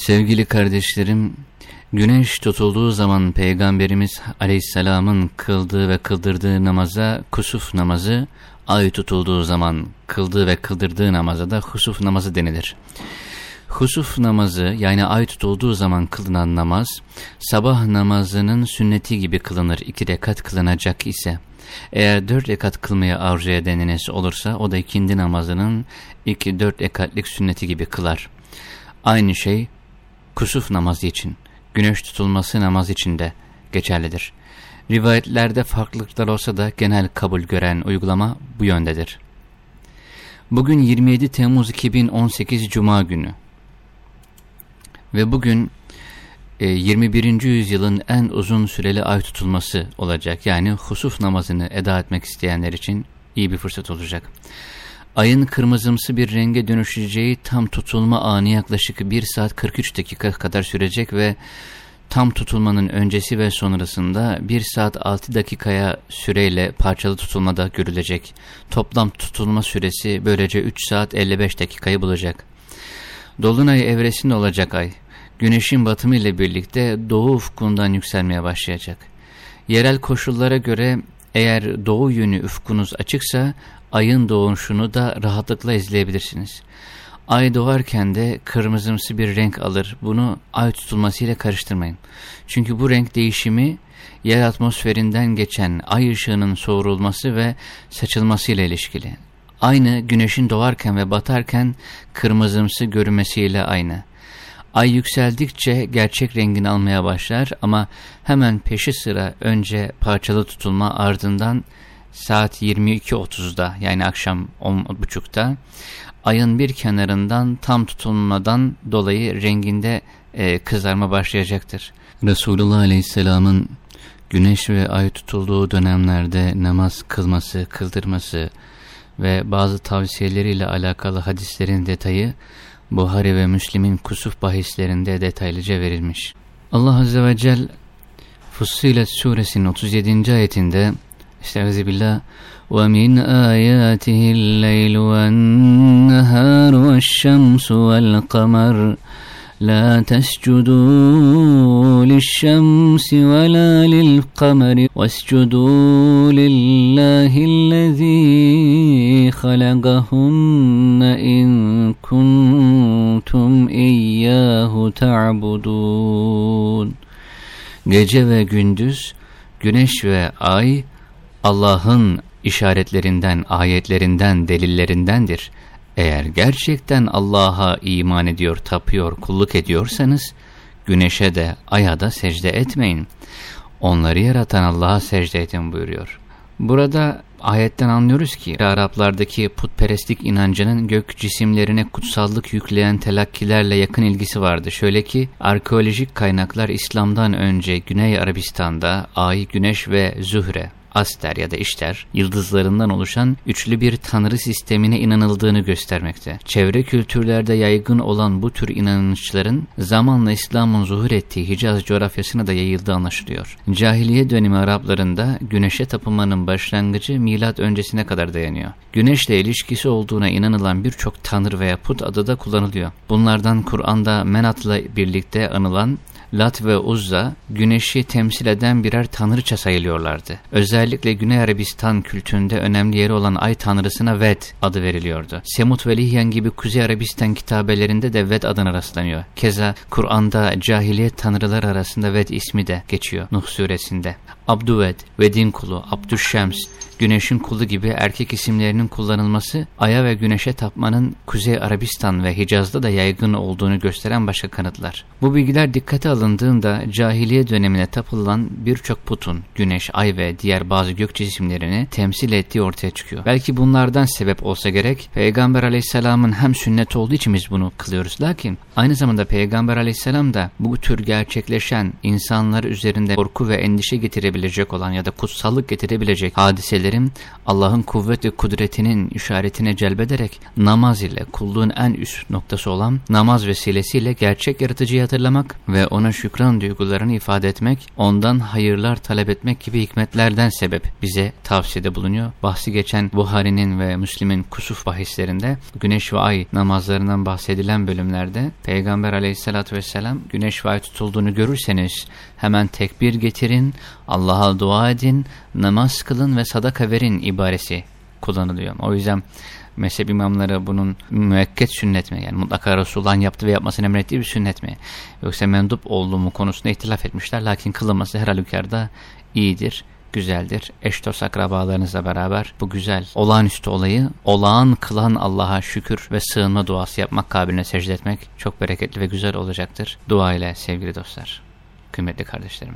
Sevgili kardeşlerim, güneş tutulduğu zaman Peygamberimiz Aleyhisselam'ın kıldığı ve kıldırdığı namaza kusuf namazı, ay tutulduğu zaman kıldığı ve kıldırdığı namaza da husuf namazı denilir. Husuf namazı yani ay tutulduğu zaman kılınan namaz, sabah namazının sünneti gibi kılınır iki rekat kılınacak ise, eğer dört rekat kılmaya arzu edeniniz olursa o da ikindi namazının iki dört rekatlik sünneti gibi kılar. Aynı şey kusuf namazı için, güneş tutulması namaz için de geçerlidir. Rivayetlerde farklılıklar olsa da genel kabul gören uygulama bu yöndedir. Bugün 27 Temmuz 2018 Cuma günü ve bugün 21. E, yüzyılın en uzun süreli ay tutulması olacak. Yani husuf namazını eda etmek isteyenler için iyi bir fırsat olacak. Ayın kırmızımsı bir renge dönüşeceği tam tutulma anı yaklaşık 1 saat 43 dakika kadar sürecek ve tam tutulmanın öncesi ve sonrasında 1 saat 6 dakikaya süreyle parçalı tutulmada görülecek. Toplam tutulma süresi böylece 3 saat 55 dakikayı bulacak. Dolunay evresinde olacak ay, güneşin batımı ile birlikte doğu ufkundan yükselmeye başlayacak. Yerel koşullara göre eğer doğu yönü ufkunuz açıksa ayın doğuşunu da rahatlıkla izleyebilirsiniz. Ay doğarken de kırmızımsı bir renk alır. Bunu ay tutulmasıyla karıştırmayın. Çünkü bu renk değişimi yer atmosferinden geçen ay ışığının soğurulması ve saçılmasıyla ilişkili. Aynı güneşin doğarken ve batarken kırmızımsı görünmesiyle aynı. Ay yükseldikçe gerçek rengini almaya başlar ama hemen peşi sıra önce parçalı tutulma ardından saat 22.30'da yani akşam 10.30'da ayın bir kenarından tam tutulmadan dolayı renginde e, kızarma başlayacaktır. Resulullah Aleyhisselam'ın güneş ve ay tutulduğu dönemlerde namaz kılması, kıldırması ve bazı tavsiyeleriyle alakalı hadislerin detayı Buhari ve Müslim'in kusuf bahislerinde detaylıca verilmiş. Allah Azze ve Celle Fussilet suresinin 37. ayetinde Estağfirullah ومن آياته الليل والنهار والشمس والقمر لا تسجدوا للشمس ولا للقمر واسجدوا لله الذي خلقهن إن كنتم إياه تعبدون Gece ve gündüz, güneş ve ay Allah'ın işaretlerinden, ayetlerinden, delillerindendir. Eğer gerçekten Allah'a iman ediyor, tapıyor, kulluk ediyorsanız, güneşe de, aya da secde etmeyin. Onları yaratan Allah'a secde edin buyuruyor. Burada ayetten anlıyoruz ki Araplardaki putperestlik inancının gök cisimlerine kutsallık yükleyen telakkilerle yakın ilgisi vardı. Şöyle ki arkeolojik kaynaklar İslam'dan önce Güney Arabistan'da Ay, Güneş ve Zühre Aster ya da İşter yıldızlarından oluşan üçlü bir tanrı sistemine inanıldığını göstermekte. Çevre kültürlerde yaygın olan bu tür inanışların zamanla İslam'ın zuhur ettiği Hicaz coğrafyasına da yayıldığı anlaşılıyor. Cahiliye dönemi Araplarında güneşe tapınmanın başlangıcı milat öncesine kadar dayanıyor. Güneşle ilişkisi olduğuna inanılan birçok tanrı veya put adı da kullanılıyor. Bunlardan Kur'an'da Menat'la birlikte anılan Lat ve Uzza güneşi temsil eden birer tanrıça sayılıyorlardı. Özellikle Güney Arabistan kültüründe önemli yeri olan ay tanrısına Ved adı veriliyordu. Semut ve Lihyan gibi Kuzey Arabistan kitabelerinde de Ved adına rastlanıyor. Keza Kur'an'da cahiliyet tanrılar arasında Ved ismi de geçiyor Nuh suresinde. Abdüved, Ved'in kulu, Abdüşşems, güneşin kulu gibi erkek isimlerinin kullanılması aya ve güneşe tapmanın Kuzey Arabistan ve Hicaz'da da yaygın olduğunu gösteren başka kanıtlar. Bu bilgiler dikkate alındığında cahiliye dönemine tapılan birçok putun güneş, ay ve diğer bazı gök cisimlerini temsil ettiği ortaya çıkıyor. Belki bunlardan sebep olsa gerek Peygamber aleyhisselamın hem sünnet olduğu için biz bunu kılıyoruz. Lakin aynı zamanda Peygamber aleyhisselam da bu tür gerçekleşen insanlar üzerinde korku ve endişe getirebilen getirebilecek olan ya da kutsallık getirebilecek hadiselerin Allah'ın kuvvet ve kudretinin işaretine celbederek namaz ile kulluğun en üst noktası olan namaz vesilesiyle gerçek yaratıcıyı hatırlamak ve ona şükran duygularını ifade etmek, ondan hayırlar talep etmek gibi hikmetlerden sebep bize tavsiyede bulunuyor. Bahsi geçen Buhari'nin ve Müslim'in kusuf bahislerinde güneş ve ay namazlarından bahsedilen bölümlerde Peygamber aleyhissalatü vesselam güneş ve ay tutulduğunu görürseniz hemen tekbir getirin, Allah'a dua edin, namaz kılın ve sadaka verin ibaresi kullanılıyor. O yüzden mezhep imamları bunun müekket sünnet mi? Yani mutlaka Resulullah'ın yaptığı ve yapmasını emrettiği bir sünnet mi? Yoksa mendup olduğu mu konusunda ihtilaf etmişler. Lakin kılınması her halükarda iyidir güzeldir. Eş dost akrabalarınızla beraber bu güzel olağanüstü olayı olağan kılan Allah'a şükür ve sığınma duası yapmak kabiline secde etmek çok bereketli ve güzel olacaktır. Dua ile sevgili dostlar, kıymetli kardeşlerim.